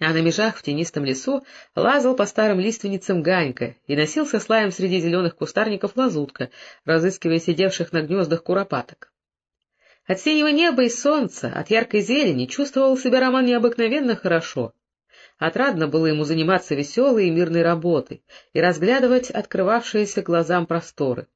А на межах в тенистом лесу лазал по старым лиственницам Ганька и носился с лаем среди зеленых кустарников лазутка, разыскивая сидевших на гнездах куропаток. От синего неба и солнца, от яркой зелени чувствовал себя Роман необыкновенно хорошо. Отрадно было ему заниматься веселой и мирной работой и разглядывать открывавшиеся глазам просторы.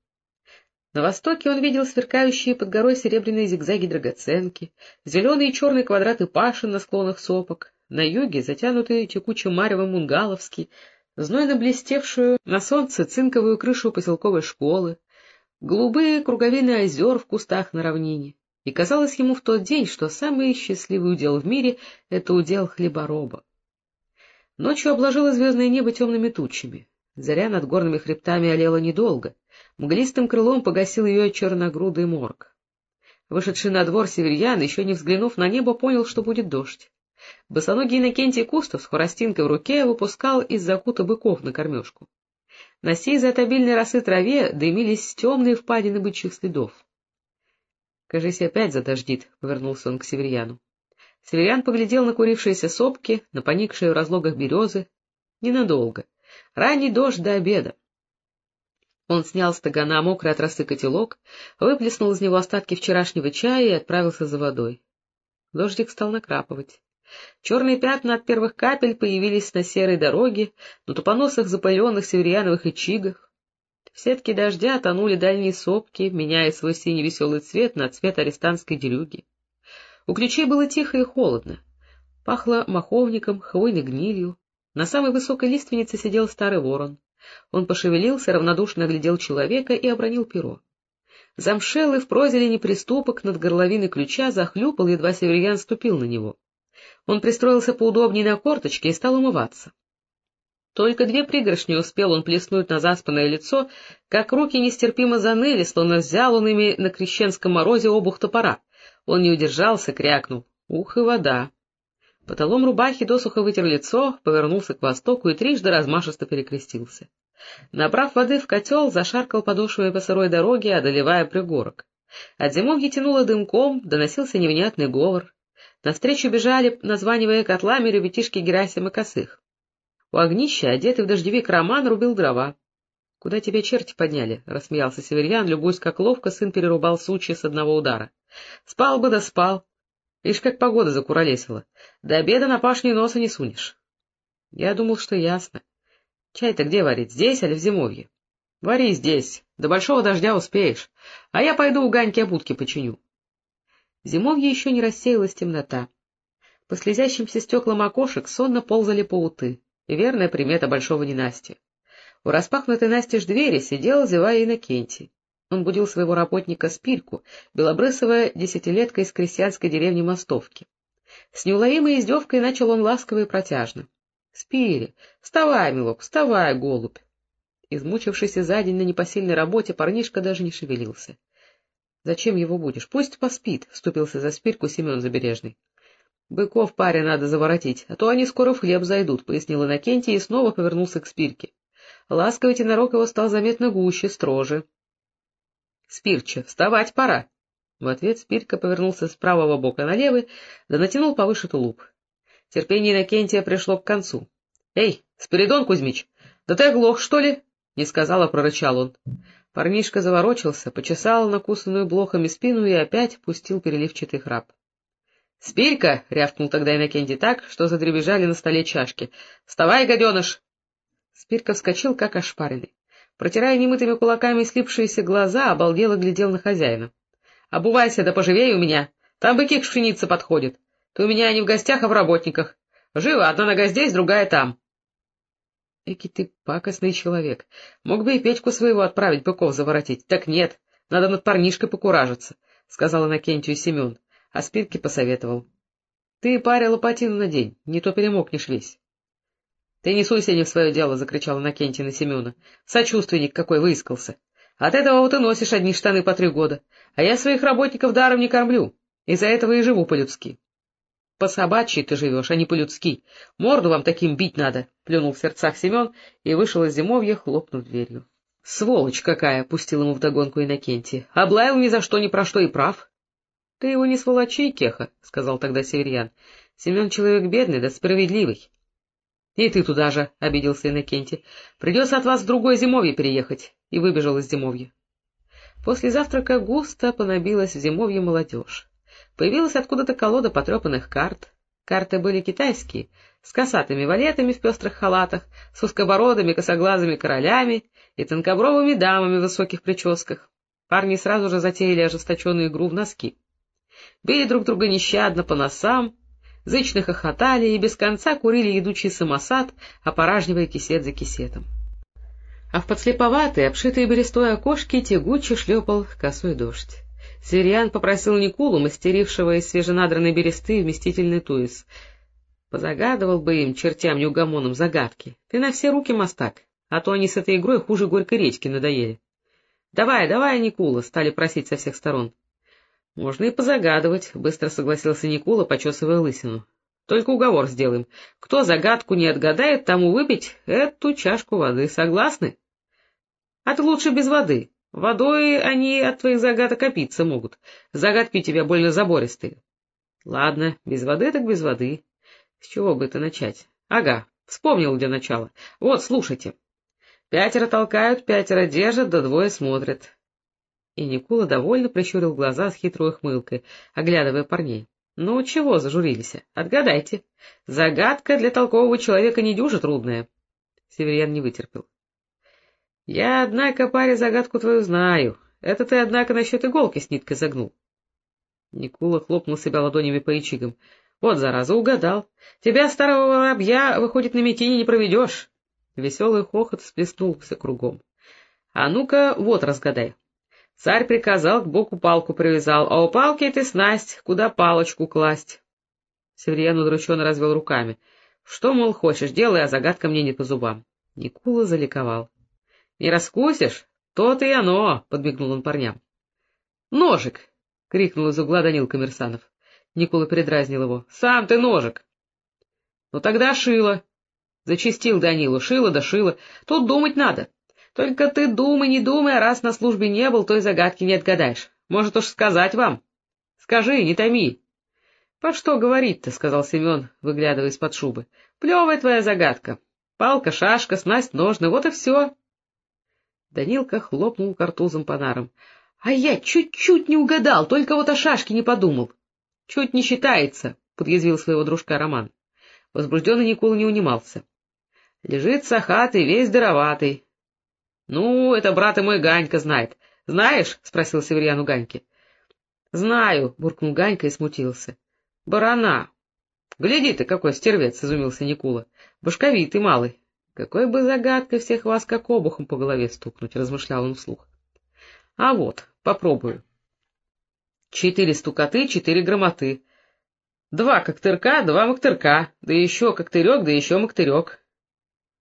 На востоке он видел сверкающие под горой серебряные зигзаги драгоценки, зеленые и черные квадраты пашин на склонах сопок, на юге затянутые текучим маревом мунгаловский, знойно блестевшую на солнце цинковую крышу поселковой школы, голубые круговины озер в кустах на равнине. И казалось ему в тот день, что самый счастливый удел в мире — это удел хлебороба. Ночью обложило звездное небо темными тучами. Заря над горными хребтами олела недолго. Мглистым крылом погасил ее черногрудый морг. Вышедший на двор северьян, еще не взглянув на небо, понял, что будет дождь. Босоногий Иннокентий Кустов с хворостинкой в руке выпускал из закута быков на кормежку. На сизой от обильной росы траве дымились темные впадины бычьих следов. — Кажись, опять задождит, — повернулся он к северьяну. Северян поглядел на курившиеся сопки, на поникшие в разлогах березы. Ненадолго. Ранний дождь до обеда. Он снял с тагана мокрый от росы котелок, выплеснул из него остатки вчерашнего чая и отправился за водой. Дождик стал накрапывать. Черные пятна от первых капель появились на серой дороге, на тупоносых запаленных северяновых ичигах. В сетке дождя тонули дальние сопки, меняя свой синий веселый цвет на цвет арестантской дерюги. У ключей было тихо и холодно. Пахло маховником, хвойной гнилью. На самой высокой лиственнице сидел старый ворон. Он пошевелился, равнодушно глядел человека и обронил перо. Замшелый в прозелени приступок над горловиной ключа захлюпал, едва северян ступил на него. Он пристроился поудобнее на корточке и стал умываться. Только две пригоршни успел он плеснуть на заспанное лицо, как руки нестерпимо заныли, словно взял он ими на крещенском морозе обух топора. Он не удержался, крякнул. Ух и вода! Потолом рубахи досуха вытер лицо, повернулся к востоку и трижды размашисто перекрестился. Набрав воды в котел, зашаркал подошвой по сырой дороге, одолевая пригорок. От зимовья тянуло дымком, доносился невнятный говор. Навстречу бежали, названивая котлами, ребятишки Герасима Косых. У огнища, одетый в дождевик Роман, рубил дрова. — Куда тебя черти подняли? — рассмеялся Северьян, любуясь, как ловко сын перерубал сучья с одного удара. — Спал бы да спал. Ишь, как погода закуролесила. До обеда на пашню носа не сунешь. Я думал, что ясно. Чай-то где варить, здесь или в зимовье? Вари здесь, до большого дождя успеешь, а я пойду у Ганьки обутки починю. Зимовье еще не рассеялась темнота. По слезящимся стеклам окошек сонно ползали пауты, верная примета большого ненастья. У распахнутой настежь двери сидел, зевая Иннокентий. Он будил своего работника Спильку, белобрысого десятилетка из крестьянской деревни Мостовки. С неуловимой издевкой начал он ласково и протяжно. — Спири, вставай, милок, вставай, голубь! Измучившийся за день на непосильной работе, парнишка даже не шевелился. — Зачем его будешь? Пусть поспит, — вступился за Спирку Семен Забережный. — Быков паре надо заворотить, а то они скоро в хлеб зайдут, — пояснил Иннокентий и снова повернулся к Спирке. Ласковый тенорок его стал заметно гуще, строже. Спирча, вставать пора. В ответ Спирка повернулся с правого бока на левый, да натянул повыше тулуп. Терпение Иннокентия пришло к концу. — Эй, Спиридон Кузьмич, да ты оглох, что ли? — не сказал, а прорычал он. Парнишка заворочился, почесал накусанную блохами спину и опять пустил переливчатый храп. — Спирка! — рявкнул тогда Иннокентий так, что задребежали на столе чашки. — Вставай, гаденыш! Спирка вскочил, как ошпаренный. Протирая немытыми кулаками слипшиеся глаза, обалдело глядел на хозяина. — Обувайся, да поживее у меня. Там быки к пшенице подходят. Ты у меня не в гостях, а в работниках. Живо, одна нога здесь, другая там. — Эки ты пакостный человек. Мог бы и Петьку своего отправить быков заворотить. Так нет, надо над парнишкой покуражиться, — сказал Иннокентию Семен, а Спирке посоветовал. — Ты, паря, лопатину надень, не то перемокнешь весь. — Ты не суйся не в свое дело, — закричал Иннокентий на Семена. — Сочувственник какой выискался. От этого вот и носишь одни штаны по три года, а я своих работников даром не кормлю, из-за этого и живу по-людски. — По собачьи ты живешь, а не по-людски. Морду вам таким бить надо, — плюнул в сердцах Семен и вышел из зимовья, хлопнув дверью. — Сволочь какая! — пустил ему вдогонку Иннокентий. — Облаял ни за что, ни про что и прав. — Ты его не сволочи, Кеха, — сказал тогда Северьян. Семен человек бедный, да справедливый. — И ты туда же, — обиделся Иннокентий. — Придется от вас в другое зимовье переехать. И выбежал из зимовья. После завтрака густо понабилась в зимовье молодежь. Появилась откуда-то колода потрепанных карт. Карты были китайские, с косатыми валетами в пестрых халатах, с узкобородыми косоглазыми королями и тонкобровыми дамами в высоких прическах. Парни сразу же затеяли ожесточенную игру в носки. Били друг друга нещадно по носам, зычно хохотали и без конца курили едучий самосад, опоражнивая кисет за кисетом. А в подслеповатые, обшитые берестой окошки тягуче шлепал косой дождь. Сириан попросил Никулу, мастерившего из свеженадранной бересты, вместительный туис. Позагадывал бы им, чертям неугомонным, загадки. Ты на все руки мастак, а то они с этой игрой хуже горькой речки надоели. — Давай, давай, Никула, — стали просить со всех сторон. — Можно и позагадывать, — быстро согласился Никула, почесывая лысину. — Только уговор сделаем. Кто загадку не отгадает, тому выпить эту чашку воды. Согласны? — А ты лучше без воды. Водой они от твоих загадок опиться могут. Загадки у тебя больно забористые. — Ладно, без воды так без воды. С чего бы это начать? Ага, вспомнил для начала. Вот, слушайте. Пятеро толкают, пятеро держат, да двое смотрят. И Никула довольно прищурил глаза с хитрой ухмылкой, оглядывая парней. — Ну, чего зажурились? Отгадайте. Загадка для толкового человека не дюжа трудная. Северян не вытерпел. — Я, однако, паре загадку твою знаю. Это ты, однако, насчет иголки с ниткой загнул. Никула хлопнул себя ладонями по ячигам. — Вот, зараза, угадал. Тебя, старого воробья, выходит, на митине не проведешь. Веселый хохот всплеснулся кругом. — А ну-ка, вот разгадай. Царь приказал, к боку палку привязал, а у палки ты снасть, куда палочку класть. Северьян удрученно развел руками. — Что, мол, хочешь, делай, а загадка мне не по зубам. Никула заликовал. — Не раскусишь? То-то и оно, — подмигнул он парням. — Ножик! — крикнул из угла Данил Коммерсанов. Никула передразнил его. — Сам ты ножик! — Ну тогда шило. Зачистил Данилу. Шило да шило. Тут думать надо. Только ты думай, не думай, а раз на службе не был, то и загадки не отгадаешь. Может уж сказать вам? Скажи, не томи. — По что говорить-то, — сказал Семен, выглядывая из-под шубы. — Плевая твоя загадка. Палка, шашка, снасть, ножны, вот и все. Данилка хлопнул картузом по нарам. — А я чуть-чуть не угадал, только вот о шашке не подумал. — Чуть не считается, — подъязвил своего дружка Роман. Возбужденный Никола не унимался. — Лежит сахатый, весь здороватый, — Ну, это брат и мой Ганька знает. Знаешь? — спросил Северьян у Ганьки. — Знаю, — буркнул Ганька и смутился. — Барана. — Гляди ты, какой стервец, — изумился Никула. — Башковитый малый. Какой бы загадкой всех вас как обухом по голове стукнуть, — размышлял он вслух. — А вот, попробую. Четыре стукоты, четыре громоты. Два коктырка, два мактырка, да еще коктырек, да еще мактырек.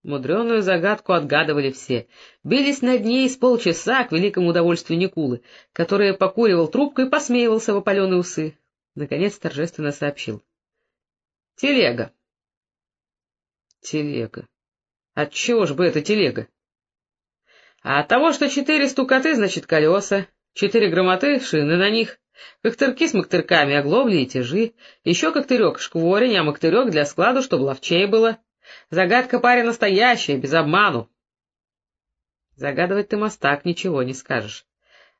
Мудреную загадку отгадывали все. Бились над ней с полчаса к великому удовольствию Никулы, который покуривал трубку и посмеивался в опаленные усы. Наконец торжественно сообщил. — Телега. — Телега. Отчего ж бы это телега? — А от того, что четыре стукоты, значит, колеса, четыре громоты, шины на них, коктырки с мактырками, оглобли и тяжи, еще коктырек шкворень, а мактырек для складу, чтобы ловчей было. Загадка парень настоящая, без обману. Загадывать ты, мастак, ничего не скажешь.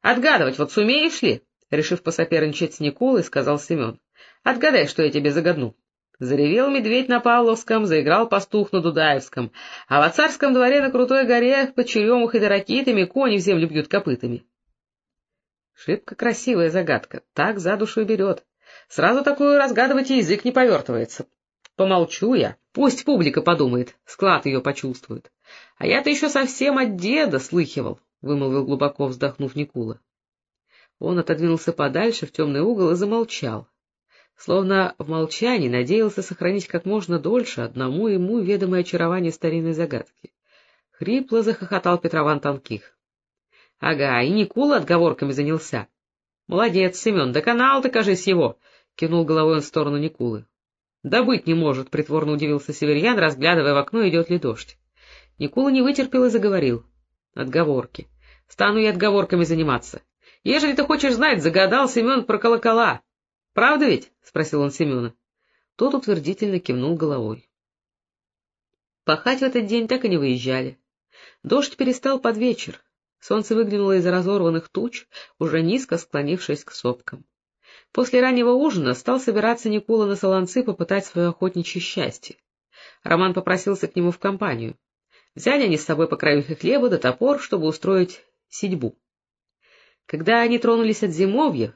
Отгадывать вот сумеешь ли? Решив посоперничать с Никулой, сказал Семен. Отгадай, что я тебе загадну. Заревел медведь на Павловском, заиграл пастух на Дудаевском, а во царском дворе на крутой горе под черемухой да ракитами кони в землю бьют копытами. Шибко красивая загадка, так за душу и берет. Сразу такую разгадывать язык не повертывается. Помолчу я, пусть публика подумает, склад ее почувствует. А я-то еще совсем от деда слыхивал, — вымолвил глубоко вздохнув Никула. Он отодвинулся подальше в темный угол и замолчал. Словно в молчании надеялся сохранить как можно дольше одному ему ведомое очарование старинной загадки. Хрипло захохотал Петрован Танких. — Ага, и Никула отговорками занялся. — Молодец, Семен, доконал ты, кажись, его! — кинул головой он в сторону Никулы. — Да быть не может, — притворно удивился Северьян, разглядывая в окно, идет ли дождь. Никула не вытерпел и заговорил. — Отговорки. Стану я отговорками заниматься. Ежели ты хочешь знать, загадал Семен про колокола. — Правда ведь? — спросил он Семена. Тот утвердительно кивнул головой. Пахать в этот день так и не выезжали. Дождь перестал под вечер. Солнце выглянуло из разорванных туч, уже низко склонившись к сопкам. После раннего ужина стал собираться Никола на солонцы попытать свое охотничье счастье. Роман попросился к нему в компанию. Взяли они с собой по краюхе хлеба да топор, чтобы устроить седьбу. Когда они тронулись от зимовья,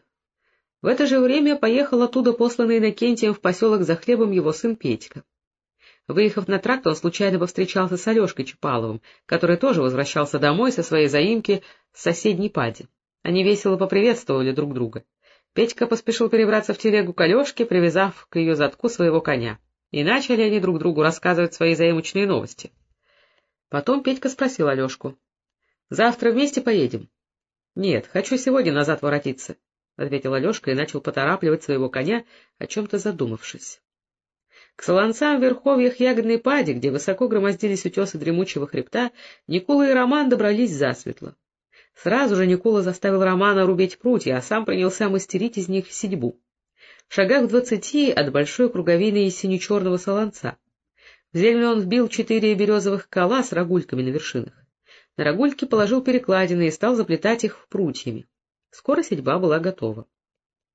в это же время поехал оттуда посланный Иннокентием в поселок за хлебом его сын Петька. Выехав на тракт, он случайно повстречался с Алешкой Чапаловым, который тоже возвращался домой со своей заимки с соседней пади. Они весело поприветствовали друг друга. Петька поспешил перебраться в телегу к Алешке, привязав к ее задку своего коня. И начали они друг другу рассказывать свои заимочные новости. Потом Петька спросил Алешку. — Завтра вместе поедем? — Нет, хочу сегодня назад воротиться, — ответил Алешка и начал поторапливать своего коня, о чем-то задумавшись. К солонцам в верховьях ягодной пади, где высоко громоздились утесы дремучего хребта, Никола и Роман добрались засветло. Сразу же Никола заставил Романа рубить прутья, а сам принялся мастерить из них седьбу. В шагах двадцати от большой круговины из сине-черного солонца. В землю он вбил четыре березовых кола с рогульками на вершинах. На рогульки положил перекладины и стал заплетать их в прутьями. Скоро седьба была готова.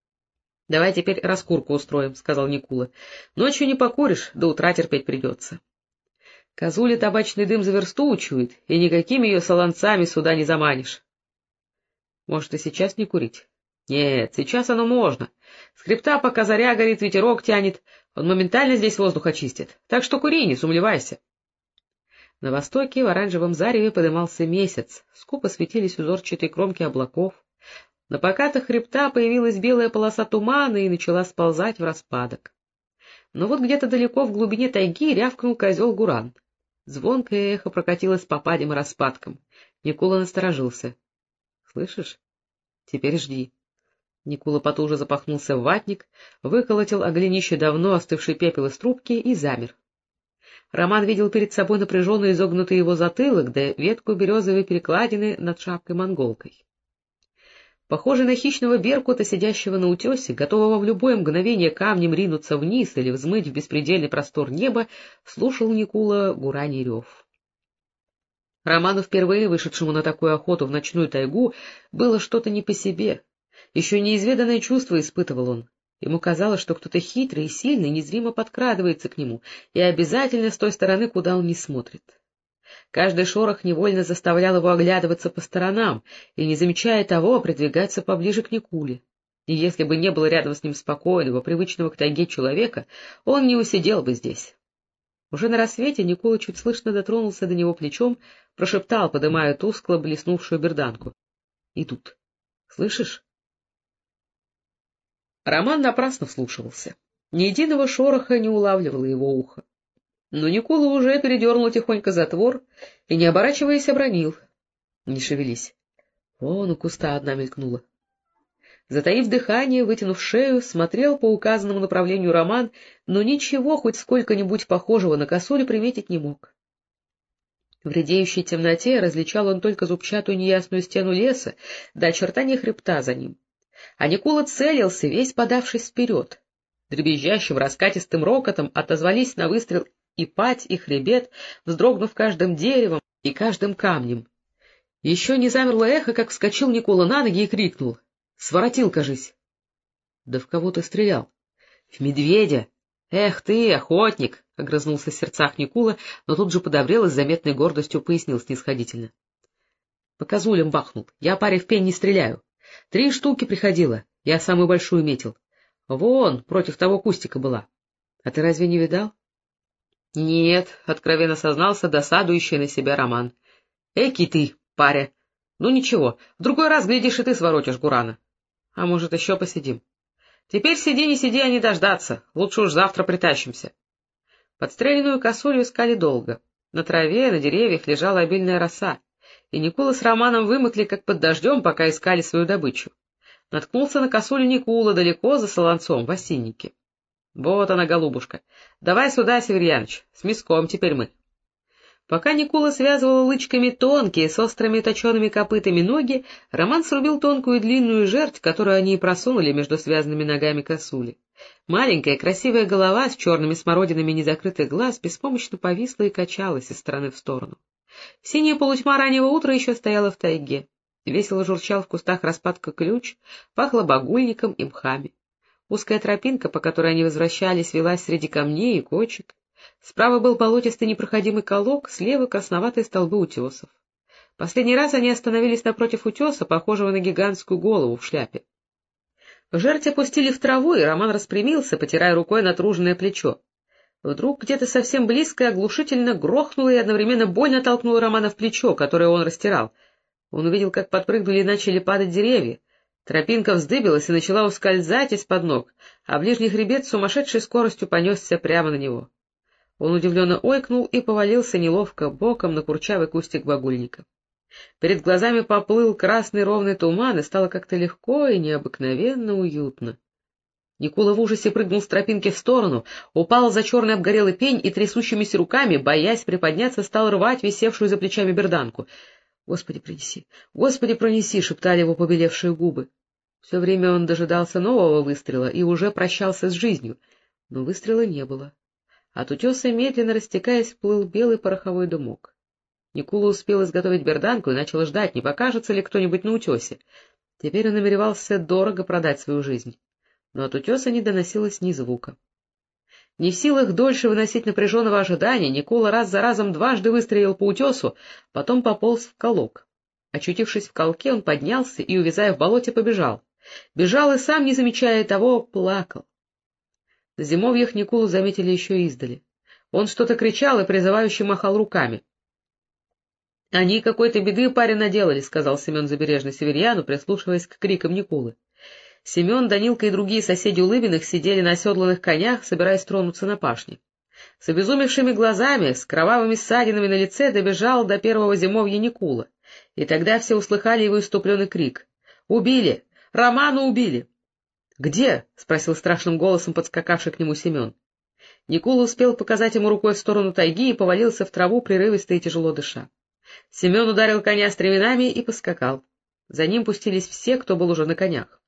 — Давай теперь раскурку устроим, — сказал Никула. — Ночью не покуришь, до утра терпеть придется. Козуля табачный дым за версту учует, и никакими ее солонцами сюда не заманишь. — Может, и сейчас не курить? — Нет, сейчас оно можно. Скрипта, пока заря горит, ветерок тянет, он моментально здесь воздух очистит. Так что кури, не сумлевайся. На востоке в оранжевом зареве подымался месяц, скупо светились узорчатые кромки облаков, на покатых хребта появилась белая полоса тумана и начала сползать в распадок. Но вот где-то далеко в глубине тайги рявкнул козел Гуран. Звонкое эхо прокатилось по падям и распадкам. Никула насторожился. — Слышишь? Теперь жди. Никула потуже запахнулся в ватник, выколотил о давно остывший пепел из трубки и замер. Роман видел перед собой напряженно изогнутый его затылок, да ветку березовой перекладины над шапкой-монголкой. Похожий на хищного беркута, сидящего на утесе, готового в любое мгновение камнем ринуться вниз или взмыть в беспредельный простор неба, слушал Никула гураний рев. Роману, впервые вышедшему на такую охоту в ночную тайгу, было что-то не по себе. Еще неизведанное чувство испытывал он. Ему казалось, что кто-то хитрый и сильный незримо подкрадывается к нему и обязательно с той стороны, куда он не смотрит. Каждый шорох невольно заставлял его оглядываться по сторонам и, не замечая того, придвигаться поближе к Никуле. И если бы не было рядом с ним спокойного, привычного к тайге человека, он не усидел бы здесь. Уже на рассвете Никула чуть слышно дотронулся до него плечом, прошептал, подымая тускло блеснувшую берданку. — Идут. Слышишь? Роман напрасно вслушивался. Ни единого шороха не улавливало его ухо. Но Никола уже передернул тихонько затвор и, не оборачиваясь, обронил. — Не шевелись. Вон у куста одна мелькнула. Затаив дыхание, вытянув шею, смотрел по указанному направлению Роман, но ничего хоть сколько-нибудь похожего на косулю приметить не мог. В редеющей темноте различал он только зубчатую неясную стену леса да очертания хребта за ним. А Никола целился, весь подавшись вперед. Дребезжащим раскатистым рокотом отозвались на выстрел и пать, и хребет, вздрогнув каждым деревом и каждым камнем. Еще не замерло эхо, как вскочил Никола на ноги и крикнул. — Своротил, кажись. — Да в кого ты стрелял? — В медведя. — Эх ты, охотник! — огрызнулся в сердцах Никула, но тут же подобрел и с заметной гордостью пояснил снисходительно. — По козулям бахнул. Я паре в пень не стреляю. Три штуки приходило. Я самую большую метил. Вон, против того кустика была. А ты разве не видал? — Нет, — откровенно сознался досадующий на себя Роман. — Эки ты, паря. Ну ничего, в другой раз, глядишь, и ты своротишь Гурана. А может, еще посидим? Теперь сиди, не сиди, а не дождаться. Лучше уж завтра притащимся. Подстреленную косулю искали долго. На траве, на деревьях лежала обильная роса, и Никула с Романом вымокли, как под дождем, пока искали свою добычу. Наткнулся на косулю Никула далеко за солонцом, в осиннике. Вот она, голубушка. Давай сюда, Северьяныч, с мяском теперь мы. Пока Никула связывала лычками тонкие, с острыми точеными копытами ноги, Роман срубил тонкую длинную жерть, которую они и просунули между связанными ногами косули. Маленькая красивая голова с черными смородинами незакрытых глаз беспомощно повисла и качалась из стороны в сторону. Синяя полутьма раннего утра еще стояла в тайге. Весело журчал в кустах распадка ключ, пахло багульником и мхами. Узкая тропинка, по которой они возвращались, велась среди камней и кочек. Справа был болотистый непроходимый колок, слева — красноватые столбы утесов. Последний раз они остановились напротив утеса, похожего на гигантскую голову в шляпе. Жерть опустили в траву, и Роман распрямился, потирая рукой натруженное плечо. Вдруг где-то совсем близко оглушительно грохнуло и одновременно больно толкнуло Романа в плечо, которое он растирал. Он увидел, как подпрыгнули и начали падать деревья. Тропинка вздыбилась и начала ускользать из-под ног, а ближний хребет с сумасшедшей скоростью понесся прямо на него. Он удивленно ойкнул и повалился неловко боком на курчавый кустик багульника. Перед глазами поплыл красный ровный туман, и стало как-то легко и необыкновенно уютно. Никула в ужасе прыгнул с тропинки в сторону, упал за черный обгорелый пень и трясущимися руками, боясь приподняться, стал рвать висевшую за плечами берданку. — Господи, принеси! Господи, пронеси! — шептали его побелевшие губы. Все время он дожидался нового выстрела и уже прощался с жизнью, но выстрела не было. От утеса, медленно растекаясь, плыл белый пороховой дымок. Никула успел изготовить берданку и начал ждать, не покажется ли кто-нибудь на утесе. Теперь он намеревался дорого продать свою жизнь. Но от утеса не доносилось ни звука. Не в силах дольше выносить напряженного ожидания, Никола раз за разом дважды выстрелил по утесу, потом пополз в колок. Очутившись в колке, он поднялся и, увязая в болоте, побежал. Бежал и сам, не замечая того, плакал. Зимовьях Никулу заметили еще издали. Он что-то кричал и призывающе махал руками. — Они какой-то беды паре наделали, — сказал Семен Забережный Северьяну, прислушиваясь к крикам Никулы. Семен, Данилка и другие соседи Улыбиных сидели на оседланных конях, собираясь тронуться на пашне. С обезумевшими глазами, с кровавыми ссадинами на лице добежал до первого зимовья Никула, и тогда все услыхали его иступленный крик. «Убили! Роману убили!» «Где?» — спросил страшным голосом подскакавший к нему Семен. Никула успел показать ему рукой в сторону тайги и повалился в траву, прерывисто и тяжело дыша. Семен ударил коня стременами и поскакал. За ним пустились все, кто был уже на конях.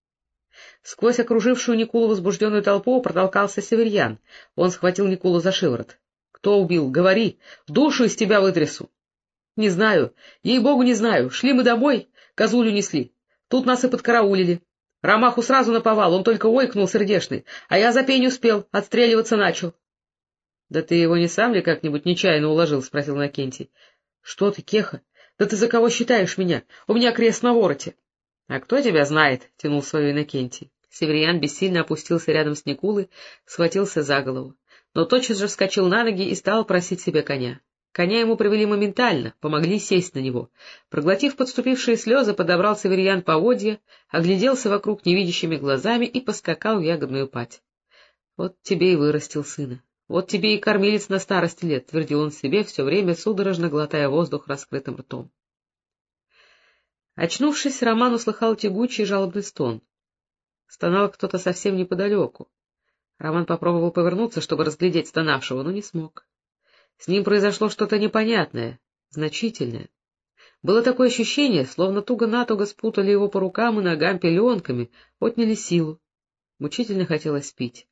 Сквозь окружившую Никулу возбужденную толпу протолкался Северьян. Он схватил Никулу за шиворот. — Кто убил? Говори! Душу из тебя вытрясу! — Не знаю. Ей-богу, не знаю. Шли мы домой, козулю несли. Тут нас и подкараулили. Ромаху сразу наповал, он только ойкнул сердешный, а я за пень успел, отстреливаться начал. — Да ты его не сам ли как-нибудь нечаянно уложил? — спросил Накентий. — Что ты, Кеха? Да ты за кого считаешь меня? У меня крест на вороте. — А кто тебя знает? — тянул свою Иннокентий. Северян бессильно опустился рядом с Никулой, схватился за голову, но тотчас же вскочил на ноги и стал просить себе коня. Коня ему привели моментально, помогли сесть на него. Проглотив подступившие слезы, подобрал Северьян поводья, огляделся вокруг невидящими глазами и поскакал в ягодную пать. Вот тебе и вырастил сына. Вот тебе и кормилец на старости лет, — твердил он себе, все время судорожно глотая воздух раскрытым ртом. Очнувшись, Роман услыхал тягучий жалобный стон. Стонал кто-то совсем неподалеку. Роман попробовал повернуться, чтобы разглядеть стонавшего, но не смог. С ним произошло что-то непонятное, значительное. Было такое ощущение, словно туго-натуго спутали его по рукам и ногам пеленками, отняли силу. Мучительно хотелось пить.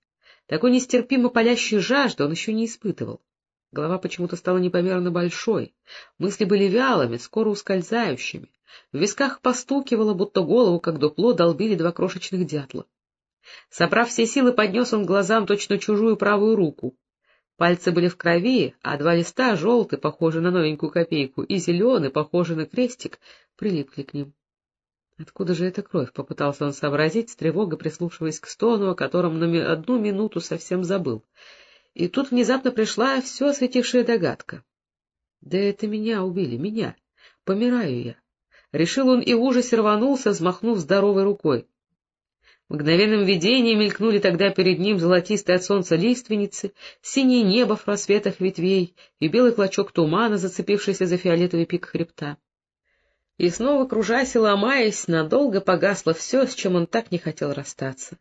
Такой нестерпимо палящей жажды он еще не испытывал. Голова почему-то стала непомерно большой, мысли были вялыми, скоро ускользающими. В висках постукивало, будто голову, как дупло, долбили два крошечных дятла. Собрав все силы, поднес он глазам точно чужую правую руку. Пальцы были в крови, а два листа, желтый, похожий на новенькую копейку, и зеленый, похожий на крестик, прилипли к ним. Откуда же эта кровь? — попытался он сообразить, с тревогой прислушиваясь к стону, о котором на одну минуту совсем забыл. И тут внезапно пришла все осветившая догадка. — Да это меня убили, меня. Помираю я. Решил он и в ужасе рванулся, взмахнув здоровой рукой. Мгновенным видением мелькнули тогда перед ним золотистые от солнца лиственницы, синее небо в просветах ветвей и белый клочок тумана, зацепившийся за фиолетовый пик хребта. И снова, кружась и ломаясь, надолго погасло все, с чем он так не хотел расстаться.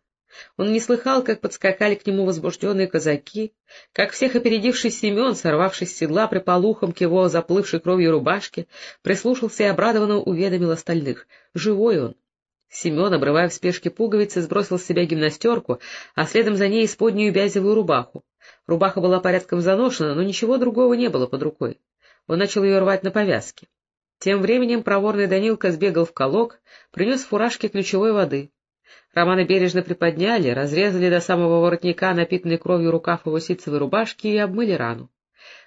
Он не слыхал, как подскакали к нему возбужденные казаки, как всех опередивший Семен, сорвавшись с седла при полухом к его заплывшей кровью рубашке, прислушался и обрадованно уведомил остальных. Живой он. Семен, обрывая в спешке пуговицы, сбросил с себя гимнастерку, а следом за ней исподнюю бязевую рубаху. Рубаха была порядком заношена, но ничего другого не было под рукой. Он начал ее рвать на повязке. Тем временем проворный Данилка сбегал в колок, принес фуражки ключевой воды. Романа бережно приподняли, разрезали до самого воротника напитанный кровью рукав его ситцевой рубашки и обмыли рану.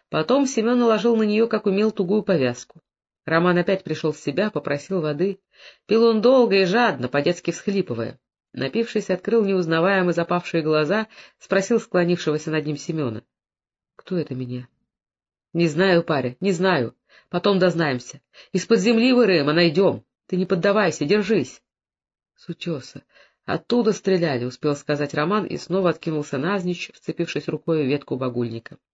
Потом Семен наложил на нее, как умел, тугую повязку. Роман опять пришел в себя, попросил воды. Пил он долго и жадно, по-детски всхлипывая. Напившись, открыл неузнаваемо запавшие глаза, спросил склонившегося над ним Семена. — Кто это меня? — Не знаю, паря, не знаю. Потом дознаемся. Из-под земли вырыем, а найдем. Ты не поддавайся, держись. — С утеса. Оттуда стреляли, — успел сказать Роман и снова откинулся назничь, вцепившись рукой в ветку багульника. —